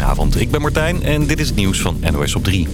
Goedenavond, ik ben Martijn en dit is het nieuws van NOS op 3.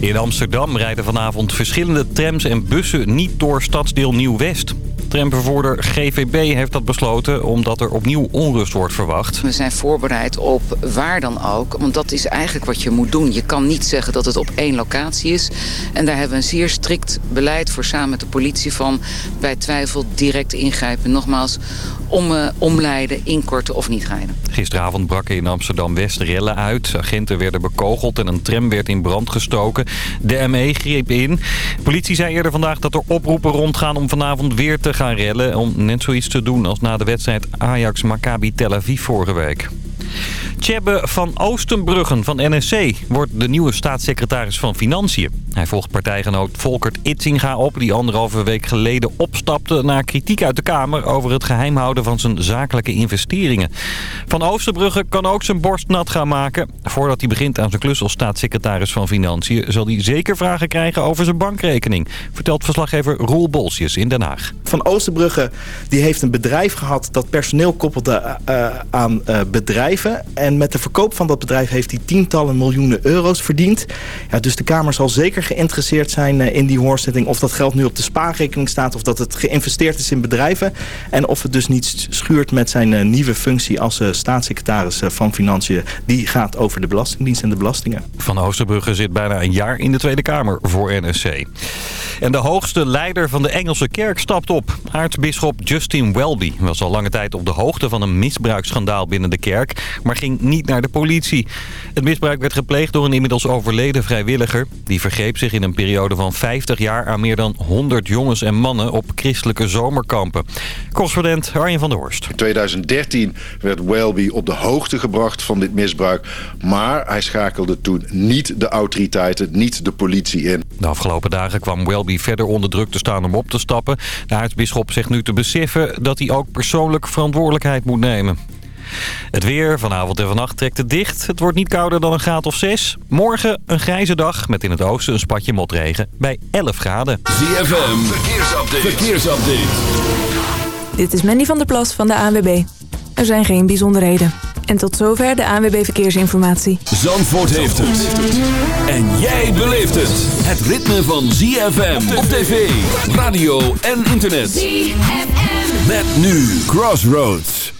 In Amsterdam rijden vanavond verschillende trams en bussen niet door stadsdeel Nieuw-West. Tramvervoerder GVB heeft dat besloten omdat er opnieuw onrust wordt verwacht. We zijn voorbereid op waar dan ook, want dat is eigenlijk wat je moet doen. Je kan niet zeggen dat het op één locatie is. En daar hebben we een zeer strikt beleid voor samen met de politie van... bij twijfel direct ingrijpen. Nogmaals, om, uh, omleiden, inkorten of niet rijden. Gisteravond braken in Amsterdam-West rellen uit. Agenten werden bekogeld en een tram werd in brand gestoken. De ME greep in. Politie zei eerder vandaag dat er oproepen rondgaan om vanavond weer te gaan rellen... om net zoiets te doen als na de wedstrijd Ajax-Maccabi Tel Aviv vorige week. Tjebbe van Oostenbruggen van NSC wordt de nieuwe staatssecretaris van Financiën. Hij volgt partijgenoot Volkert Itzinga op... die anderhalve week geleden opstapte na kritiek uit de Kamer... over het geheim houden van zijn zakelijke investeringen. Van Oostenbruggen kan ook zijn borst nat gaan maken. Voordat hij begint aan zijn klus als staatssecretaris van Financiën... zal hij zeker vragen krijgen over zijn bankrekening... vertelt verslaggever Roel Bolsjes in Den Haag. Van Oostenbrugge die heeft een bedrijf gehad... dat personeel koppelde uh, aan uh, bedrijven... En met de verkoop van dat bedrijf heeft hij tientallen miljoenen euro's verdiend. Ja, dus de Kamer zal zeker geïnteresseerd zijn in die hoorzitting... of dat geld nu op de spaarrekening staat... of dat het geïnvesteerd is in bedrijven... en of het dus niet schuurt met zijn nieuwe functie als staatssecretaris van Financiën. Die gaat over de Belastingdienst en de belastingen. Van Oosterbrugge zit bijna een jaar in de Tweede Kamer voor NSC. En de hoogste leider van de Engelse kerk stapt op. Aartsbisschop Justin Welby was al lange tijd op de hoogte van een misbruiksschandaal binnen de kerk... maar ging niet naar de politie. Het misbruik werd gepleegd door een inmiddels overleden vrijwilliger. Die vergreep zich in een periode van 50 jaar aan meer dan 100 jongens en mannen op christelijke zomerkampen. Correspondent Arjen van der Horst. In 2013 werd Welby op de hoogte gebracht van dit misbruik. Maar hij schakelde toen niet de autoriteiten, niet de politie in. De afgelopen dagen kwam Welby verder onder druk te staan om op te stappen. De aartsbisschop zegt nu te beseffen dat hij ook persoonlijk verantwoordelijkheid moet nemen. Het weer vanavond en vannacht trekt het dicht. Het wordt niet kouder dan een graad of 6. Morgen een grijze dag met in het oosten een spatje motregen bij 11 graden. ZFM, verkeersupdate. verkeersupdate. Dit is Mandy van der Plas van de ANWB. Er zijn geen bijzonderheden. En tot zover de ANWB Verkeersinformatie. Zandvoort heeft het. En jij beleeft het. Het ritme van ZFM op tv, radio en internet. ZFM. Met nu Crossroads.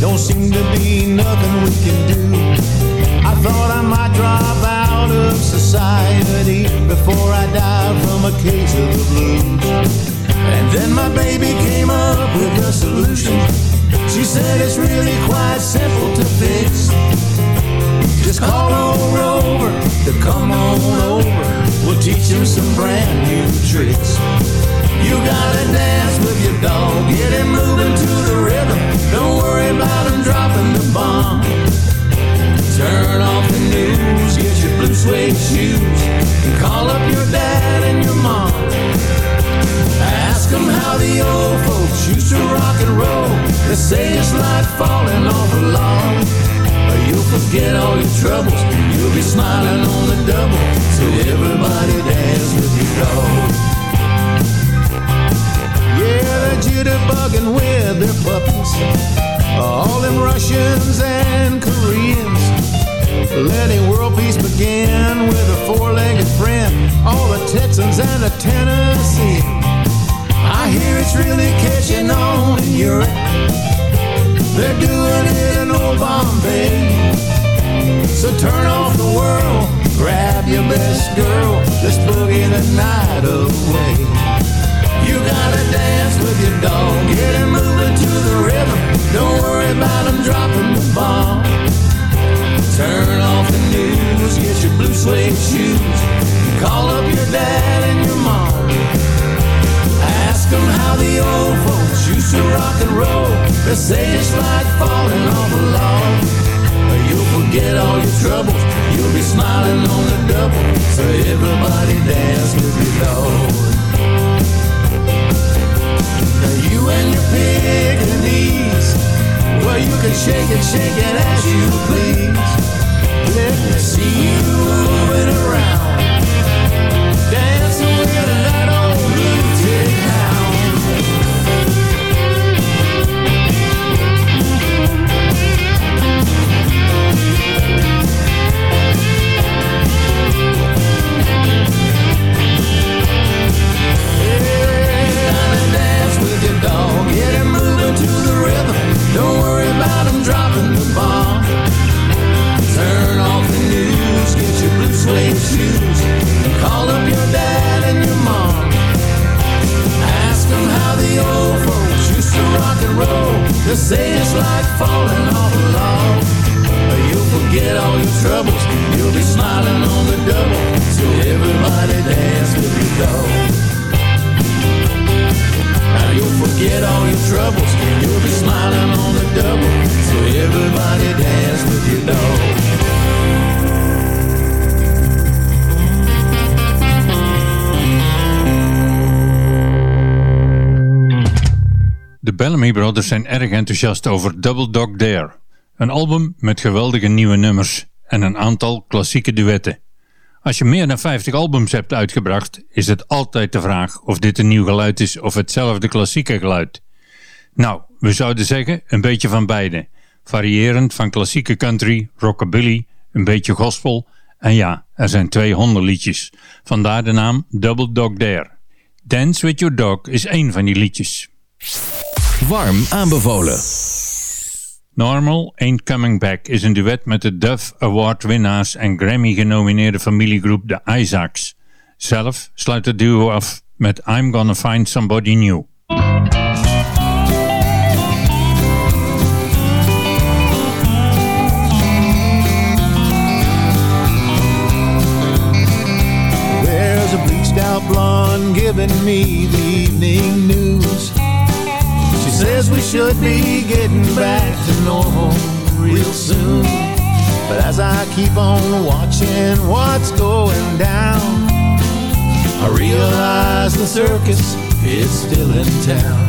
Don't seem to be nothing we can do. I thought I might drop out of society Before I die from a case of the blues. And then my baby came up with a solution. She said it's really quite simple to fix. Just call on Rover to come on over. We'll teach him some brand new tricks You gotta dance with your dog. Get him moving to the rhythm. Don't worry about him dropping the bomb. Turn off the news. Get your blue suede shoes. And call up your dad and your mom. Ask them how the old folks used to rock and roll. They say it's like falling off a log. But you'll forget all your troubles. You'll be smiling on the double. So everybody dance with your dog jitterbugging with their puppies All them Russians and Koreans. Letting world peace begin with a four-legged friend All the Texans and the Tennessee. I hear it's really catching on in Europe. They're doing it in old Bombay. So turn off the world Grab your best girl Let's boogie the night away You gotta dance with your dog. Get him moving to the rhythm. Don't worry about him dropping the bomb Turn off the news Get your blue suede shoes. Call up your dad and your mom. Ask them how the old folks used to rock and roll. They say it's like falling off a log You'll forget all your troubles. You'll be smiling smiling on the double. So everybody dance with your dog. Now you and your Pekingese, well you can shake it, shake it as you please. Let me see you moving around, Brothers zijn erg enthousiast over Double Dog Dare. Een album met geweldige nieuwe nummers en een aantal klassieke duetten. Als je meer dan 50 albums hebt uitgebracht, is het altijd de vraag of dit een nieuw geluid is of hetzelfde klassieke geluid. Nou, we zouden zeggen een beetje van beide. Variërend van klassieke country, rockabilly, een beetje gospel en ja, er zijn twee hondenliedjes. Vandaar de naam Double Dog Dare. Dance With Your Dog is één van die liedjes. Warm aanbevolen. Normal Ain't Coming Back is een duet met de Dove Award winnaars en Grammy genomineerde familiegroep de Isaacs. Zelf sluit het duo af met I'm Gonna Find Somebody New. There's a bleached out blonde giving me the We should be getting back to normal real soon. But as I keep on watching what's going down, I realize the circus is still in town.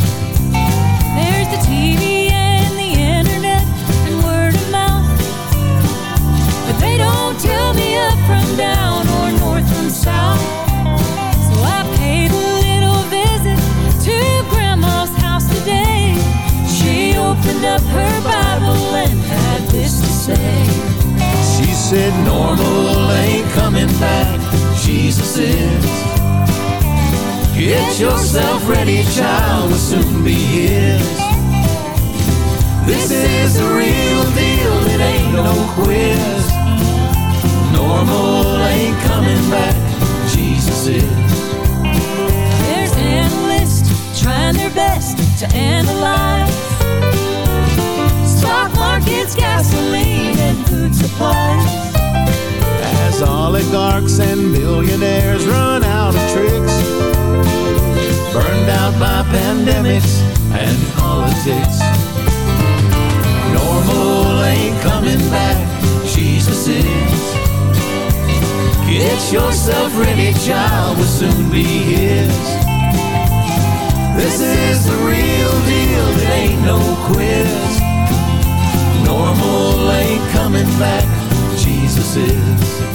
There's the TV and the internet and word of mouth. But they don't tell me up from down or north from south. Opened up her Bible and had this to say. She said normal ain't coming back, Jesus is. Get yourself ready, child, will soon be his. This is the real deal, it ain't no quiz. Normal ain't coming back, Jesus is. There's analysts trying their best to analyze markets, gasoline, and food supplies. As oligarchs and billionaires run out of tricks, burned out by pandemics and politics. Normal ain't coming back, Jesus is. Get yourself ready, child, will soon be his. This is the real deal, it ain't no quiz. Normal ain't coming back, Jesus is.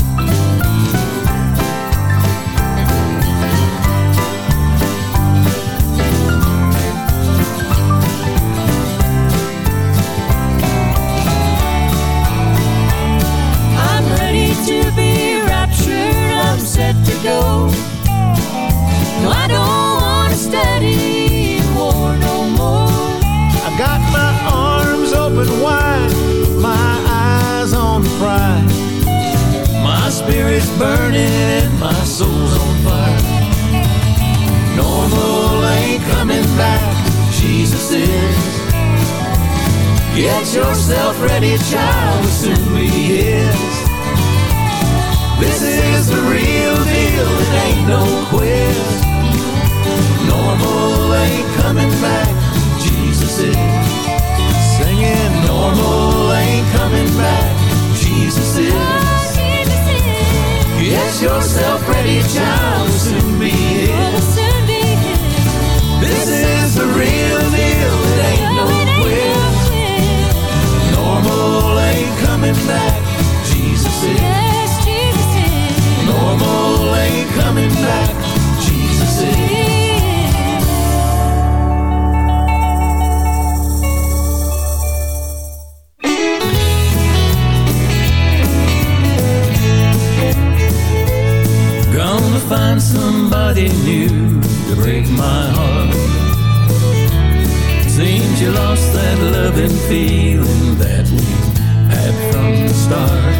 Burning my soul's on fire. Normal ain't coming back, Jesus is. Get yourself ready, child, will soon be his. This is the real deal, it ain't no quiz. Normal ain't coming back, Jesus is. Singing normal ain't coming back, Jesus is. Yourself ready, child. We'll soon be here. This is the real deal. It ain't no quiz. Normal ain't coming back. Jesus is. Normal ain't coming back. Jesus is. Find somebody new to break my heart. Seems you lost that loving feeling that we had from the start.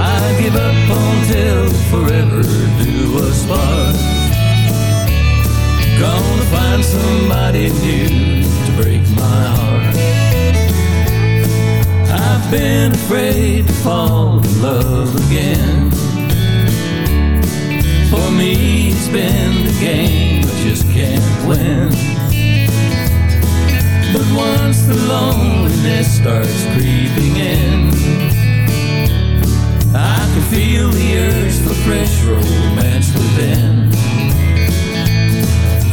I give up until forever do us part. Gonna find somebody new to break my heart. I've been afraid to fall in love again. For me, it's been the game, I just can't win. But once the loneliness starts creeping in, I can feel the urge for fresh romance within.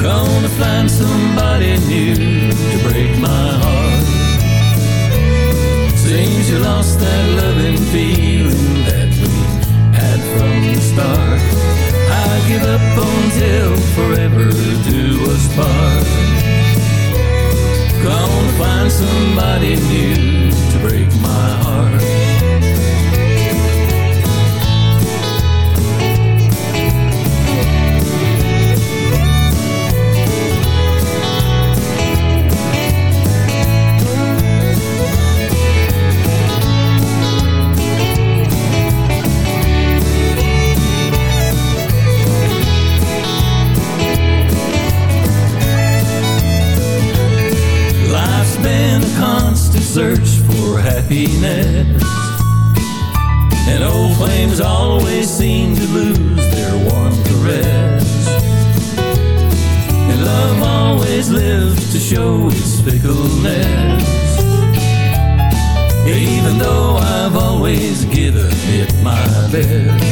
Gonna find somebody new to break my heart. Seems you lost that loving feeling that we had from the start. I give up until forever do us part. Gonna find somebody new to break my heart. And old flames always seem to lose their warm caress. And love always lives to show its fickleness. Even though I've always given it my best.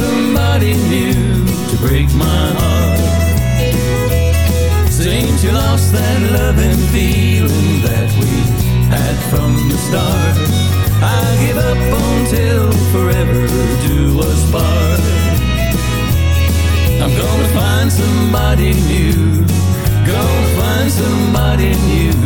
Somebody new to break my heart. Seems you lost that loving feeling that we had from the start. I give up until forever do us part. I'm gonna find somebody new. Gonna find somebody new.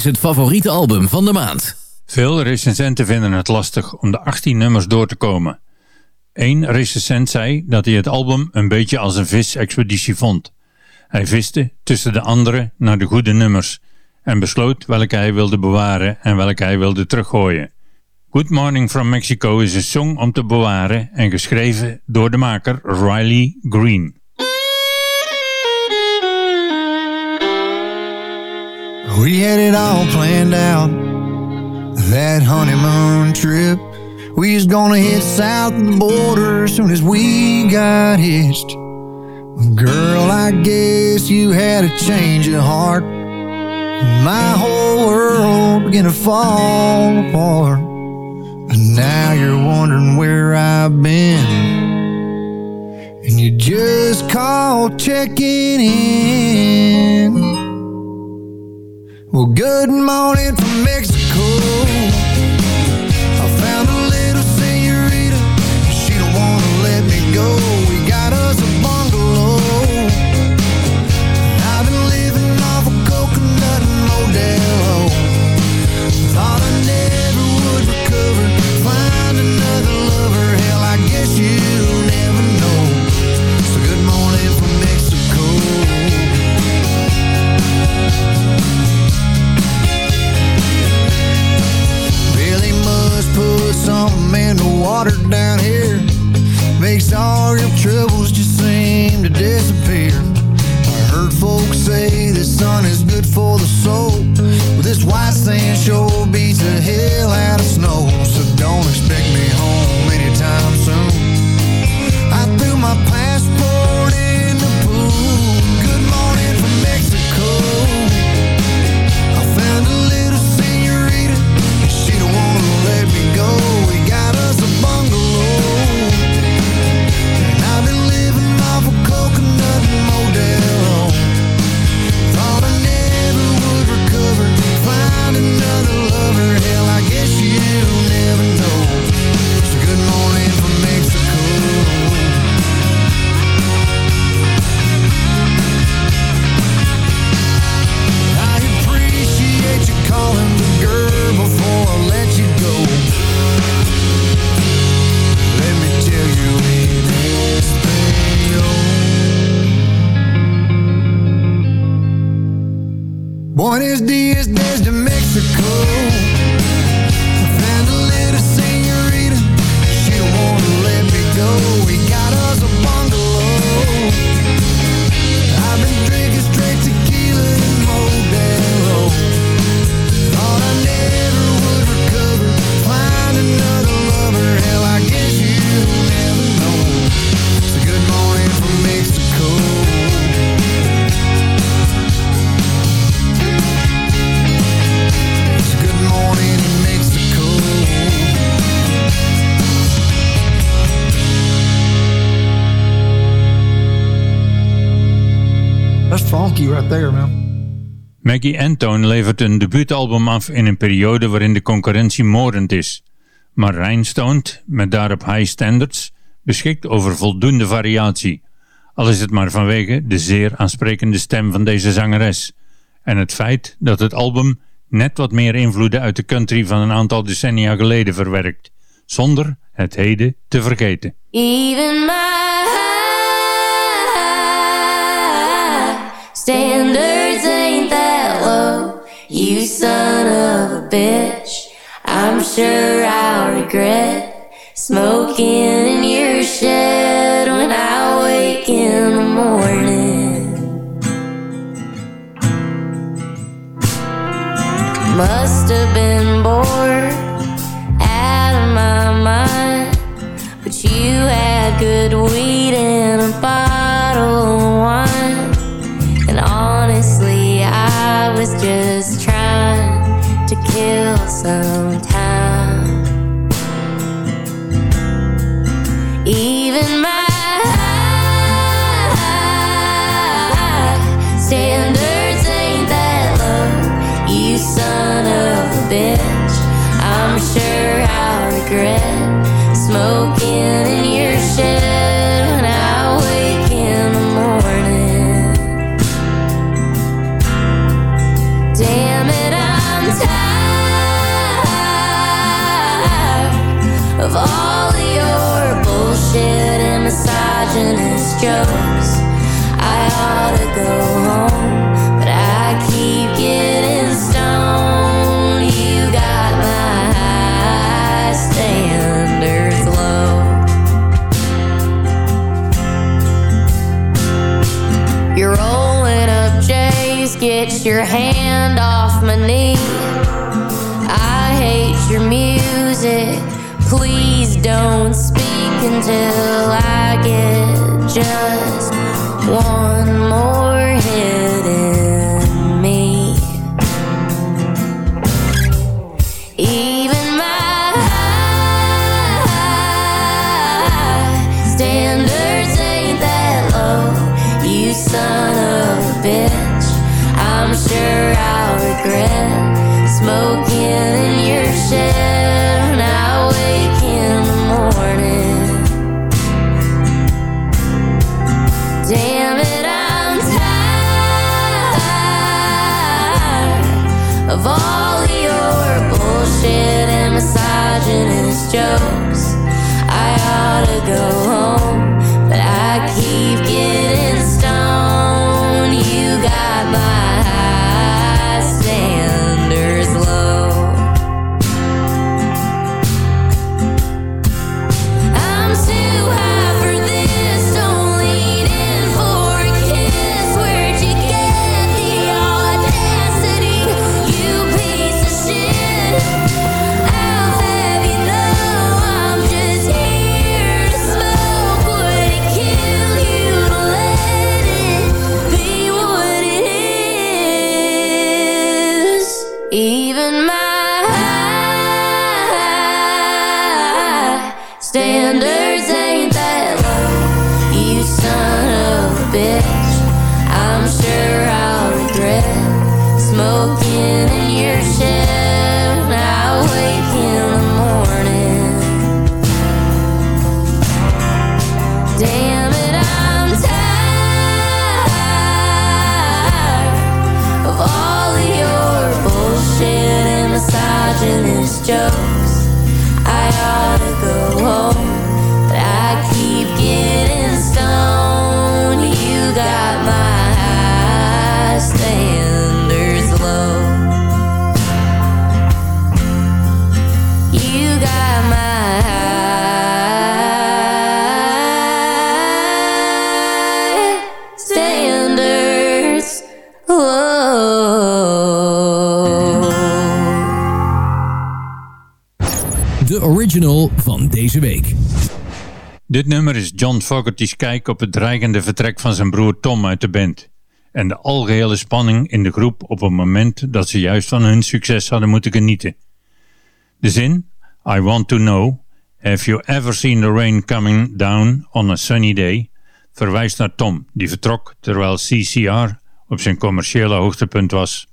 Is het favoriete album van de maand. Veel recensenten vinden het lastig om de 18 nummers door te komen. Eén recensent zei dat hij het album een beetje als een visexpeditie vond. Hij viste tussen de andere naar de goede nummers en besloot welke hij wilde bewaren en welke hij wilde teruggooien. Good Morning from Mexico is een song om te bewaren en geschreven door de maker Riley Green. We had it all planned out. That honeymoon trip. We was gonna hit south of the border as soon as we got hitched. Girl, I guess you had a change of heart. My whole world began to fall apart. And now you're wondering where I've been. And you just call checking in. Well, good morning from Mexico. I found a little senorita. She don't wanna let me go. Makes all your troubles just seem to disappear. I heard folks say the sun is good for the soul. Well, this white sand sure beats the hell out of snow. So don't expect me home anytime soon. Buenos dias desde Mexico. There, man. Maggie Antone levert een debuutalbum af in een periode waarin de concurrentie moordend is. Maar Rhinestoned, met daarop high standards, beschikt over voldoende variatie. Al is het maar vanwege de zeer aansprekende stem van deze zangeres. En het feit dat het album net wat meer invloeden uit de country van een aantal decennia geleden verwerkt. Zonder het heden te vergeten. Even my standards ain't that low. You son of a bitch. I'm sure I'll regret smoking in your shed when I wake in the morning. Must have been bored out of my mind. But you had good weed kill until I get Fogerty's kijk op het dreigende vertrek van zijn broer Tom uit de band en de algehele spanning in de groep op het moment dat ze juist van hun succes hadden moeten genieten. De zin I want to know, have you ever seen the rain coming down on a sunny day verwijst naar Tom, die vertrok terwijl CCR op zijn commerciële hoogtepunt was.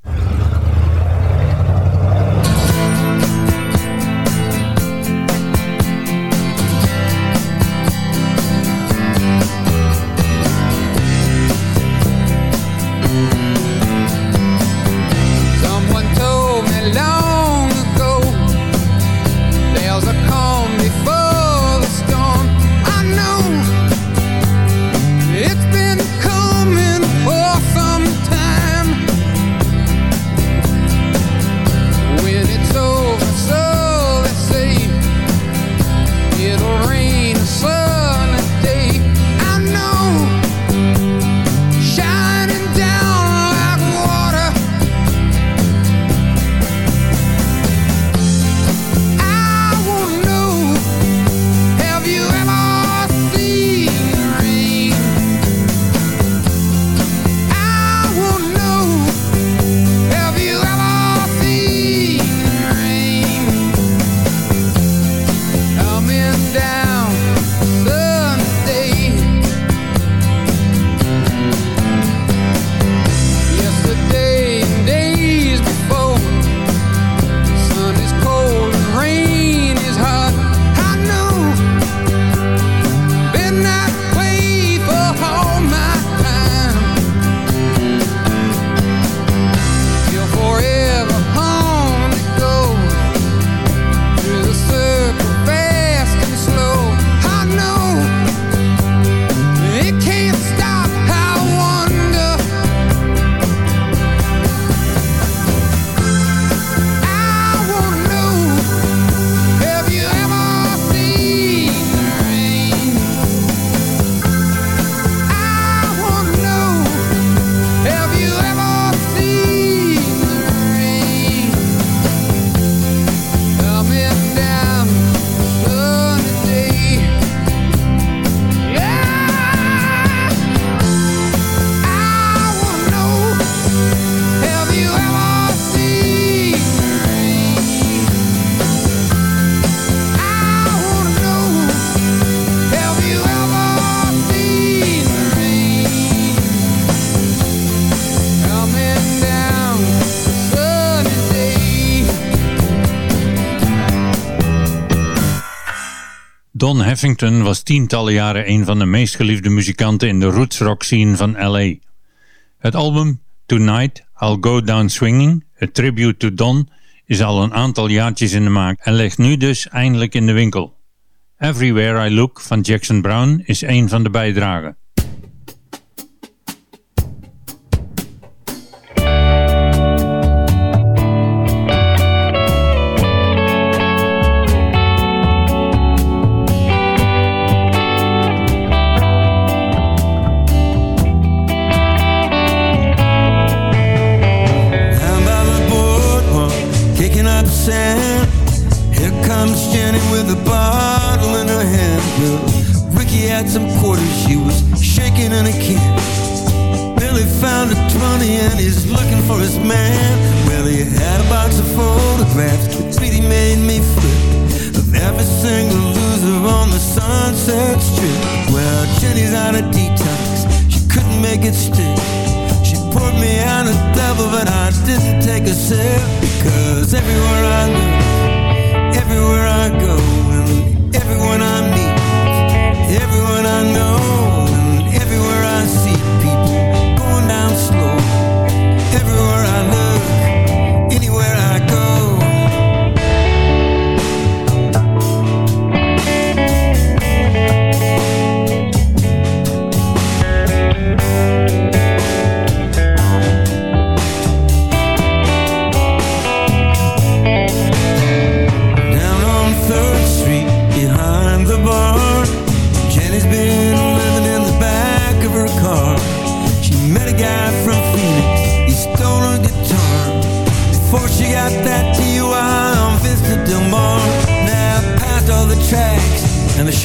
Don Heffington was tientallen jaren een van de meest geliefde muzikanten in de rootsrock scene van LA. Het album Tonight I'll Go Down Swinging, a tribute to Don, is al een aantal jaartjes in de maak en ligt nu dus eindelijk in de winkel. Everywhere I Look van Jackson Brown is een van de bijdragen. Jenny's on a detox, she couldn't make it stick. She poured me out a double, but I didn't take a sip. Because everywhere I go, everywhere I go, and everyone I meet, everyone I know,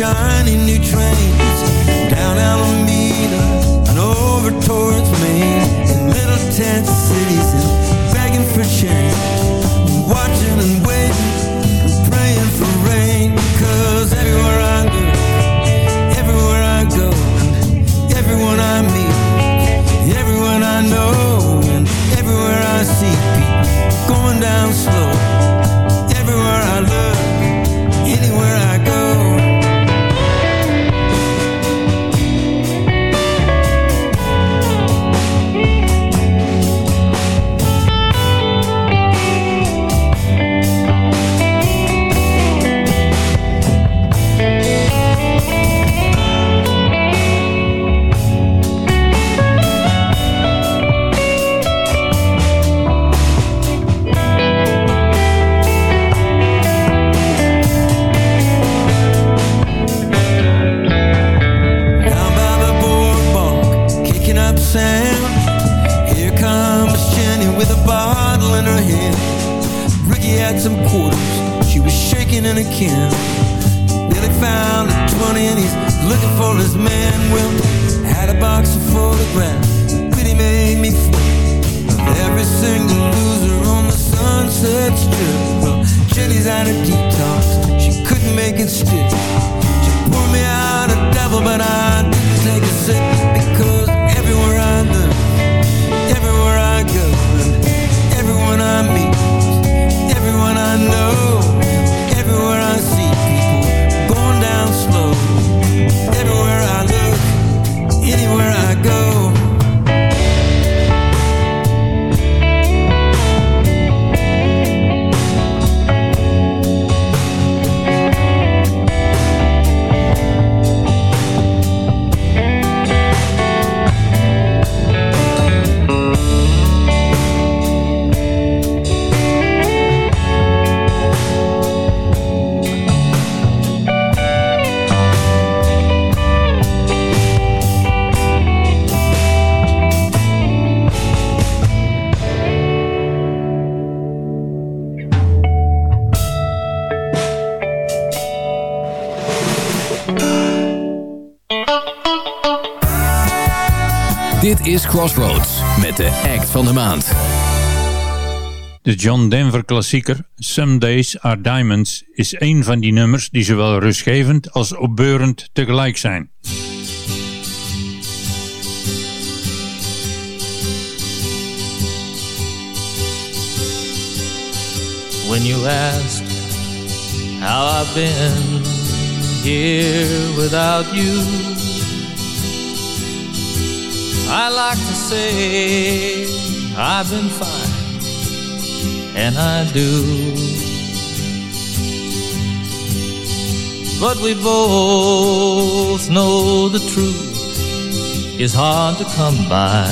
And shiny new trains. Down Alameda And over towards Maine In little tent cities Crossroads met de act van de maand. De John Denver klassieker Some Days Are Diamonds is een van die nummers die zowel rustgevend als opbeurend tegelijk zijn. When you ask how I've been, here without you. I like to say I've been fine, and I do. But we both know the truth is hard to come by.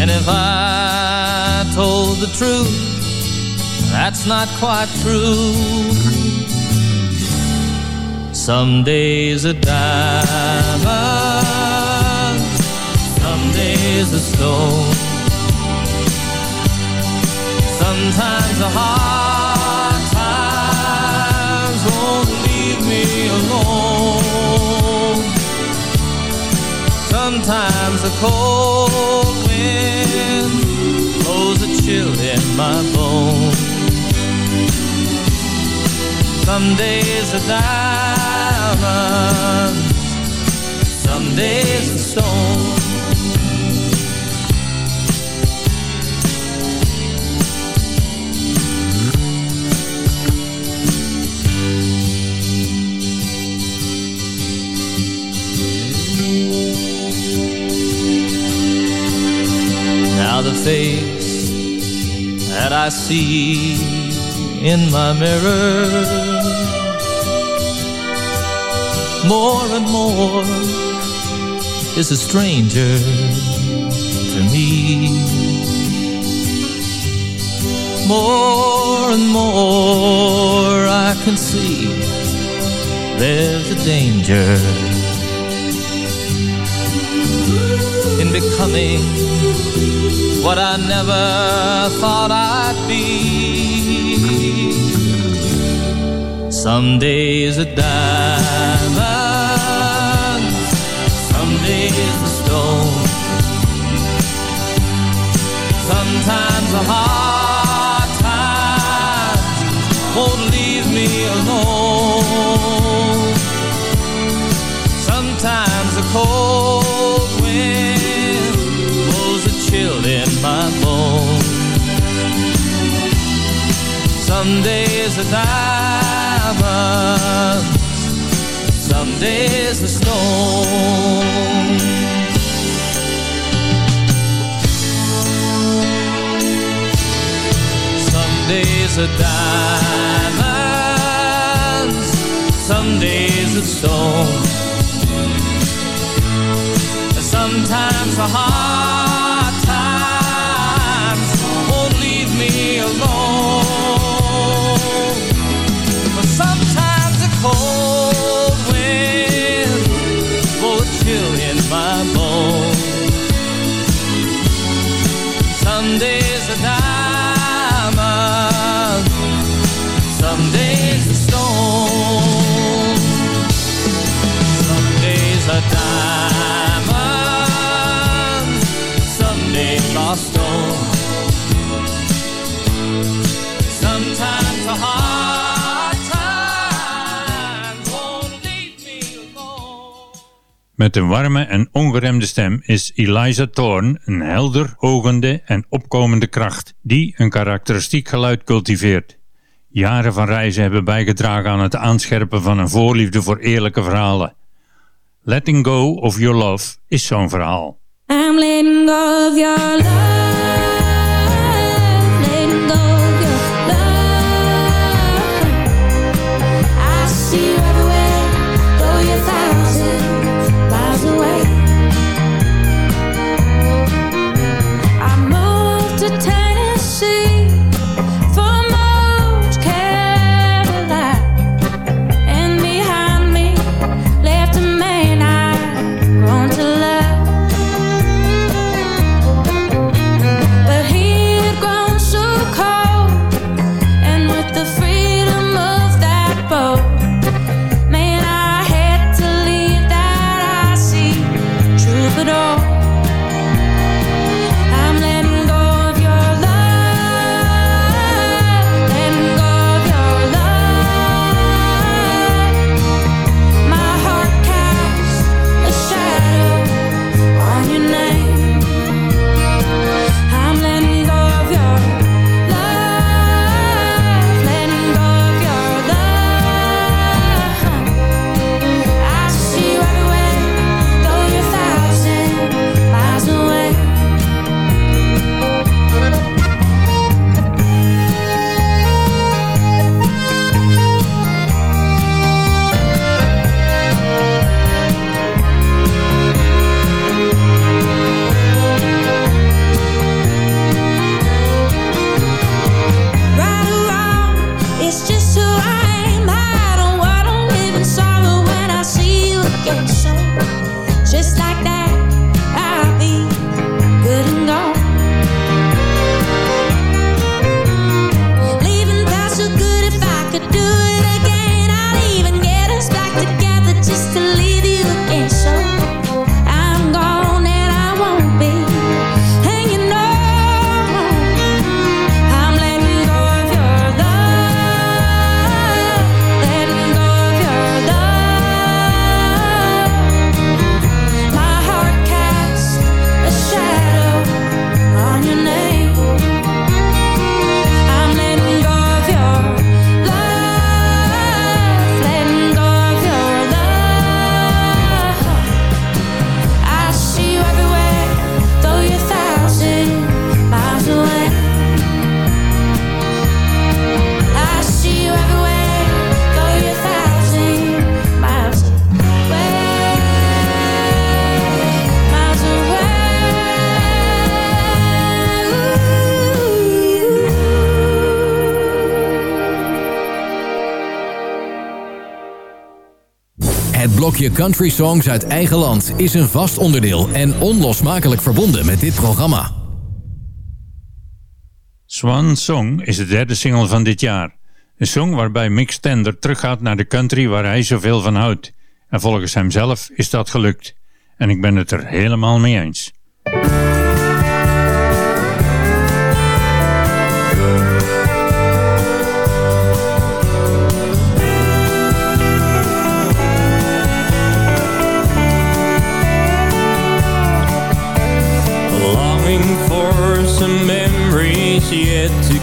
And if I told the truth, that's not quite true. Some days a diamond, some days a stone. Sometimes a hard times won't leave me alone. Sometimes a cold wind blows a chill in my bones. Some days a diamond, some days a stone. Now the face that I see in my mirror more and more is a stranger to me. More and more I can see there's a danger in becoming what I never thought I'd be. Some days a diamond, some days a stone. Sometimes a hard time won't leave me alone. Sometimes a cold wind blows a chill in my bones. Some days a diamond, days a stone. Some days a diamond, some days a stone. Sometimes a hard times won't leave me alone. Met een warme en ongeremde stem is Eliza Thorne een helder, ogende en opkomende kracht die een karakteristiek geluid cultiveert. Jaren van reizen hebben bijgedragen aan het aanscherpen van een voorliefde voor eerlijke verhalen. Letting Go of Your Love is zo'n verhaal. I'm letting go of your love. Je country songs uit eigen land is een vast onderdeel en onlosmakelijk verbonden met dit programma. Swan Song is de derde single van dit jaar. Een song waarbij Mick Stender teruggaat naar de country waar hij zoveel van houdt. En volgens hemzelf is dat gelukt. En ik ben het er helemaal mee eens. to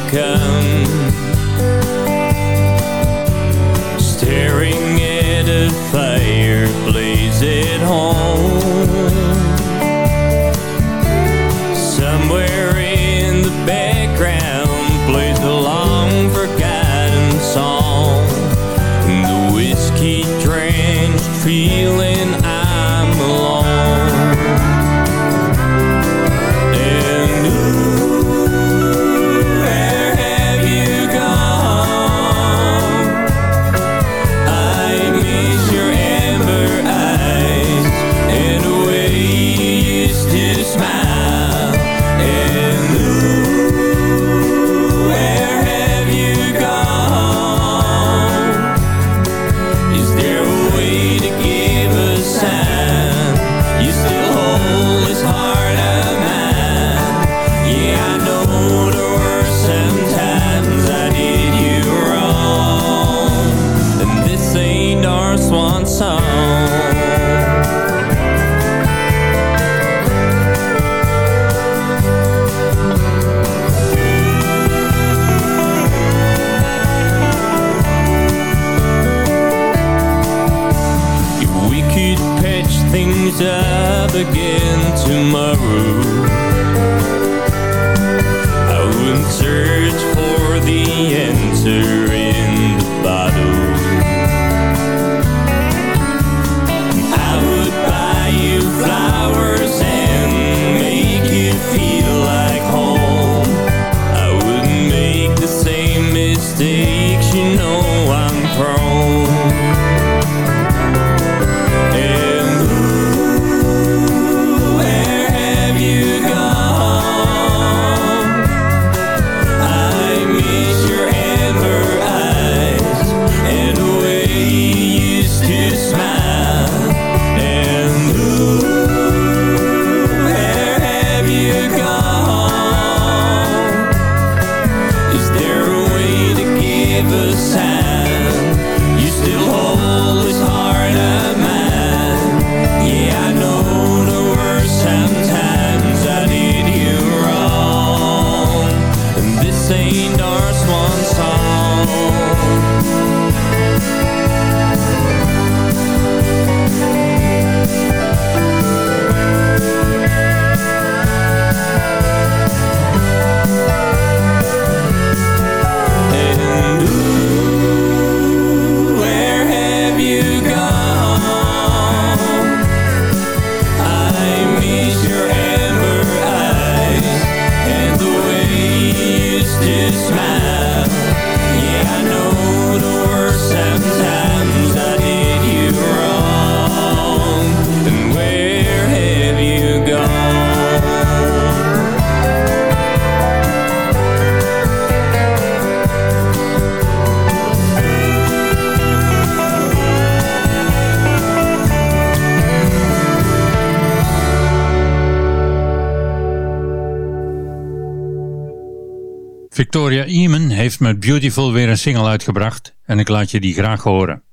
Victoria Eamon heeft met Beautiful weer een single uitgebracht en ik laat je die graag horen.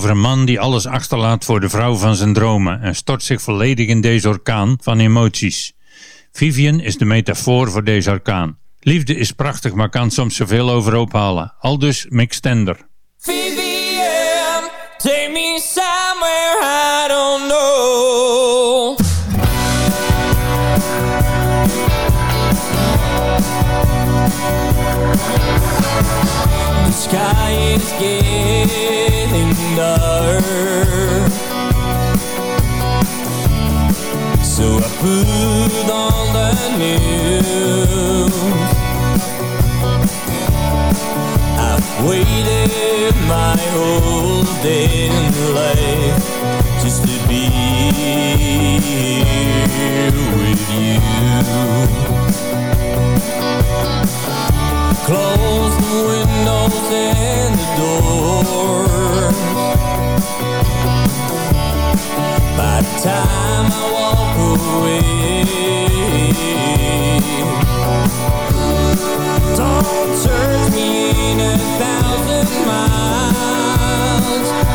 over een man die alles achterlaat voor de vrouw van zijn dromen en stort zich volledig in deze orkaan van emoties. Vivian is de metafoor voor deze orkaan. Liefde is prachtig, maar kan soms zoveel overhoop halen. Aldus Mick Stender. Vivian, take me somewhere Close the windows and the By the time I walk away Don't search me in a thousand miles.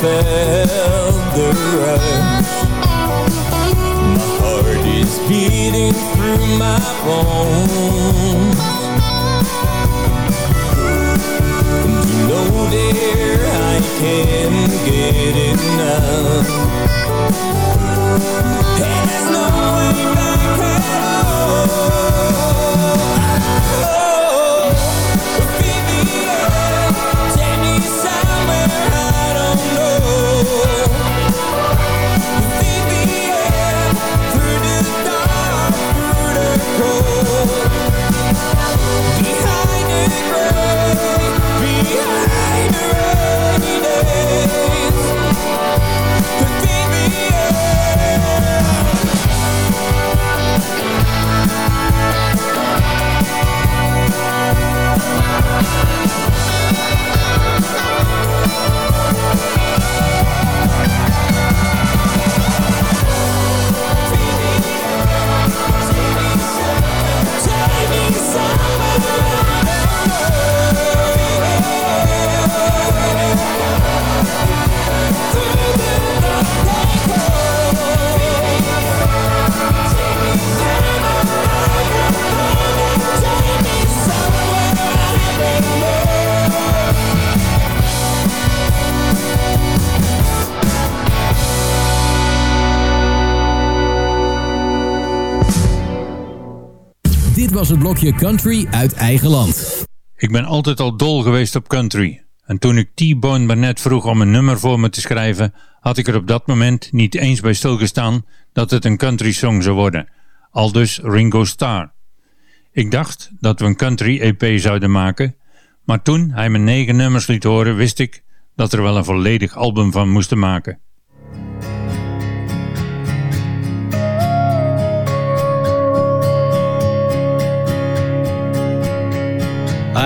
felt the rush. My heart is beating through my bones. And you know dear, I can't get enough. Blokje Country uit eigen land. Ik ben altijd al dol geweest op country. En toen ik T-Bone Burnett vroeg om een nummer voor me te schrijven, had ik er op dat moment niet eens bij stilgestaan dat het een country song zou worden. Aldus Ringo Starr. Ik dacht dat we een country EP zouden maken, maar toen hij me negen nummers liet horen, wist ik dat er wel een volledig album van moesten maken.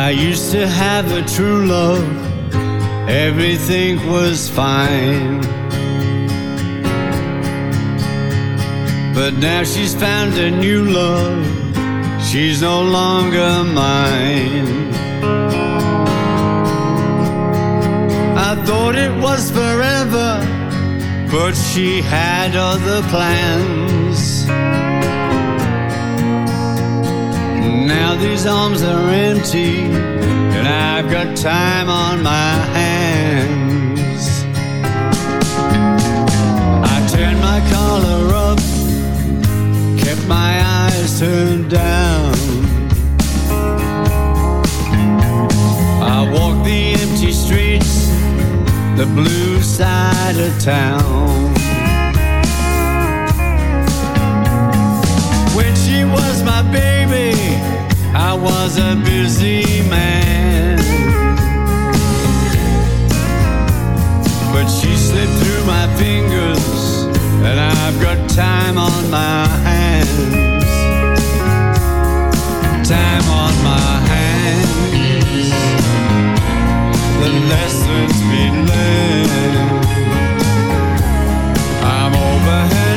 I used to have a true love, everything was fine. But now she's found a new love, she's no longer mine. I thought it was forever, but she had other plans. Now these arms are empty, and I've got time on my hands. I turned my collar up, kept my eyes turned down. I walked the empty streets, the blue side of town. When she was my baby, I was a busy man. But she slipped through my fingers, and I've got time on my hands. Time on my hands. The lessons been learned. I'm over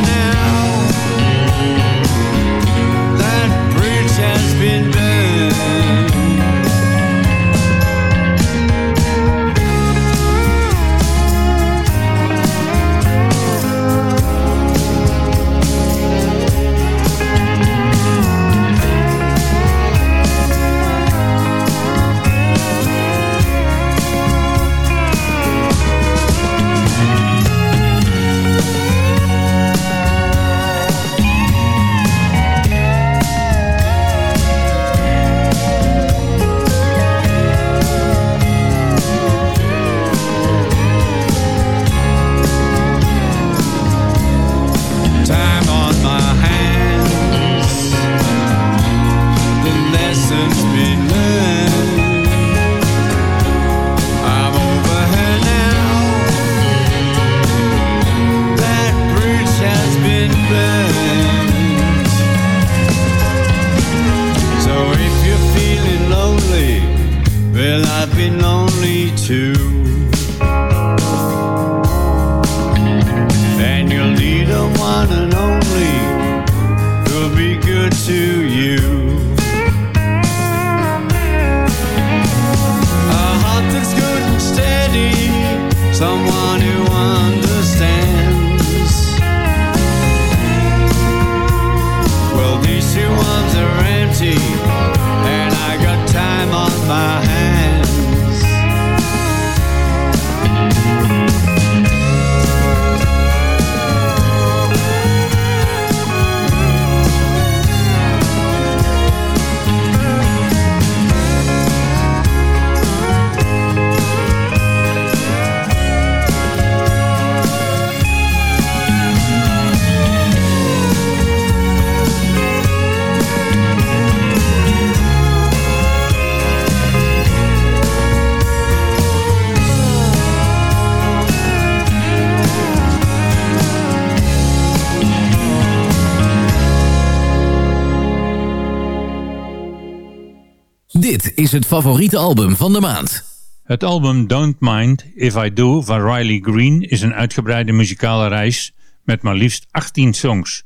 Dit is het favoriete album van de maand. Het album Don't Mind If I Do van Riley Green is een uitgebreide muzikale reis met maar liefst 18 songs.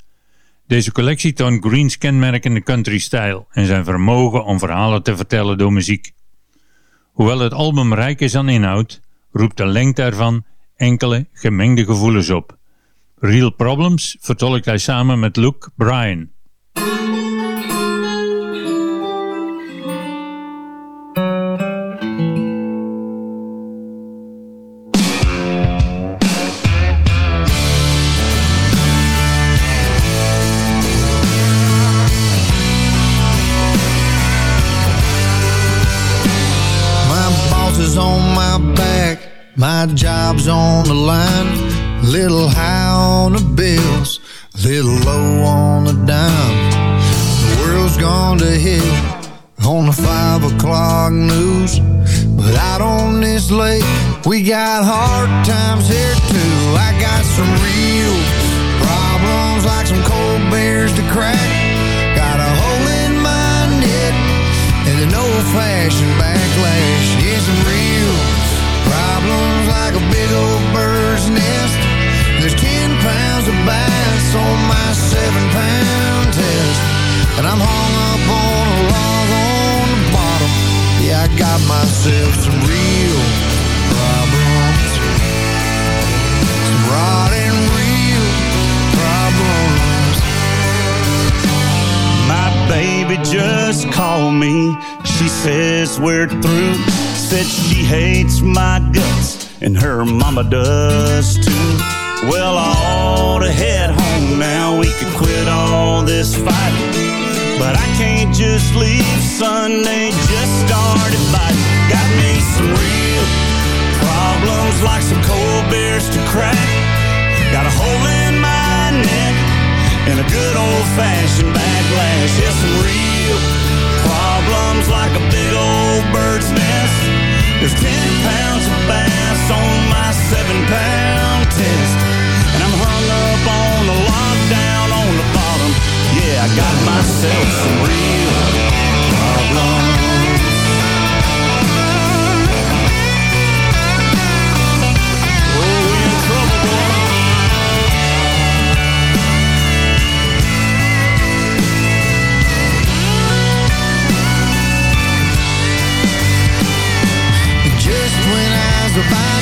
Deze collectie toont Greens kenmerkende country-stijl en zijn vermogen om verhalen te vertellen door muziek. Hoewel het album rijk is aan inhoud, roept de lengte ervan enkele gemengde gevoelens op. Real Problems vertolkt hij samen met Luke Bryan. This we got hard times here too. I got some real problems like some cold bears to crack. Got a hole in my knit and an old-fashioned backlash. Yeah, some real problems like a big old bird's nest. There's ten pounds of bass on my seven-pound test, and I'm hung up on a log on the bottom. Yeah, I got myself some just called me. She says we're through. Said she hates my guts, and her mama does too. Well, I ought to head home now. We could quit all this fighting. But I can't just leave, Sunday just started fighting. Got me some real problems, like some cold beers to crack. Got a hole in my neck and a good old fashioned backlash. Yeah, some real problems like a big old bird's nest. There's 10 pounds of bass on my seven pound test. And I'm hung up on the lockdown on the bottom. Yeah, I got myself some real problems.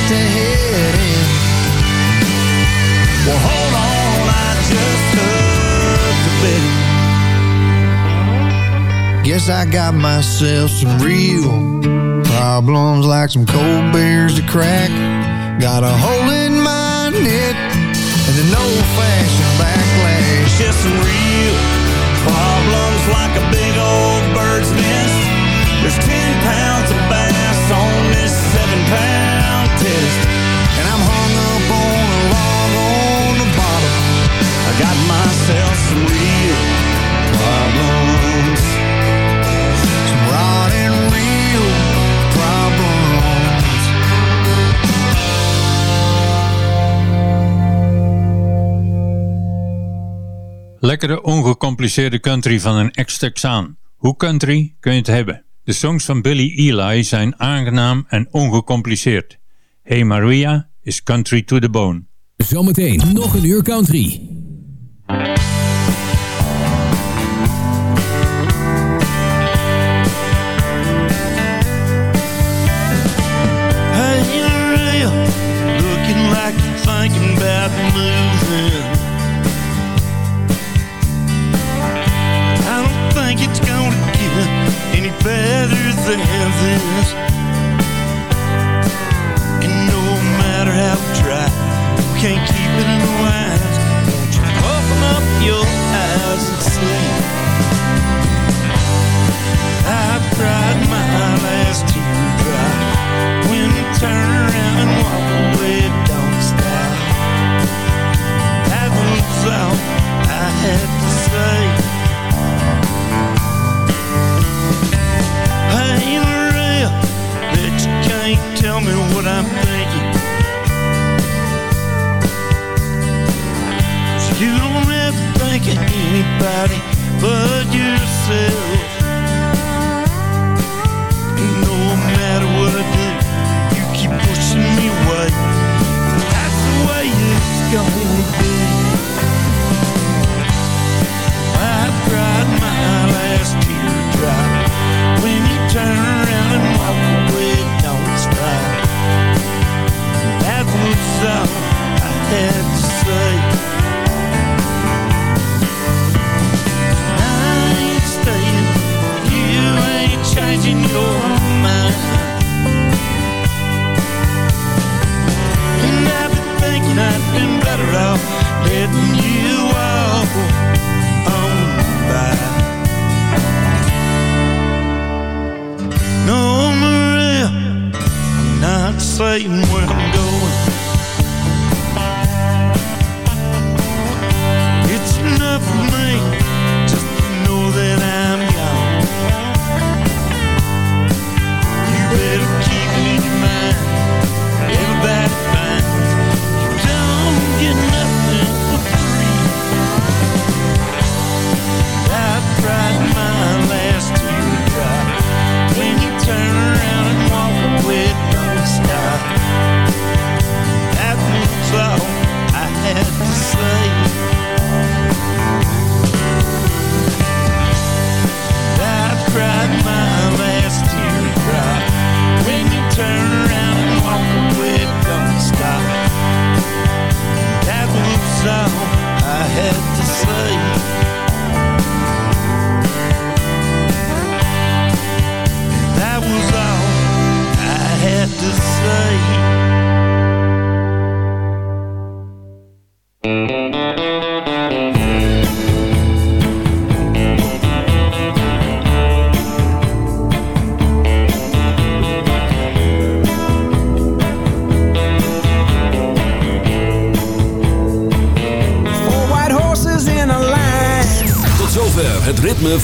To head in. Well, hold on, I just heard the big Guess I got myself some real problems like some cold beers to crack. Got a hole in my knit and an old-fashioned backlash. Just some real problems like a big old bird's nest. There's 10 pounds of And I'm hung up on on the. I got myself real. Lekkere, ongecompliceerde country van een ex-Texaan. Hoe country kun je het hebben? De songs van Billy Eli zijn aangenaam en ongecompliceerd. Hey Maria is country to the bone. Zometeen nog een uur country. Hey, Maria, looking like you're thinking about moving. I don't think it's gonna get any better than this. Can't keep it in the lines. Won't you open up your eyes and see? I cried my last teardrop when you turn around and walk away. Don't stop. That was all I had to say. Hey, Maria, bet you can't tell me what I'm thinking. Think of anybody but yourself. No matter what I do, you keep pushing me away. That's the way it's gonna be. I cried my last when you turn around and walk away. Your mind.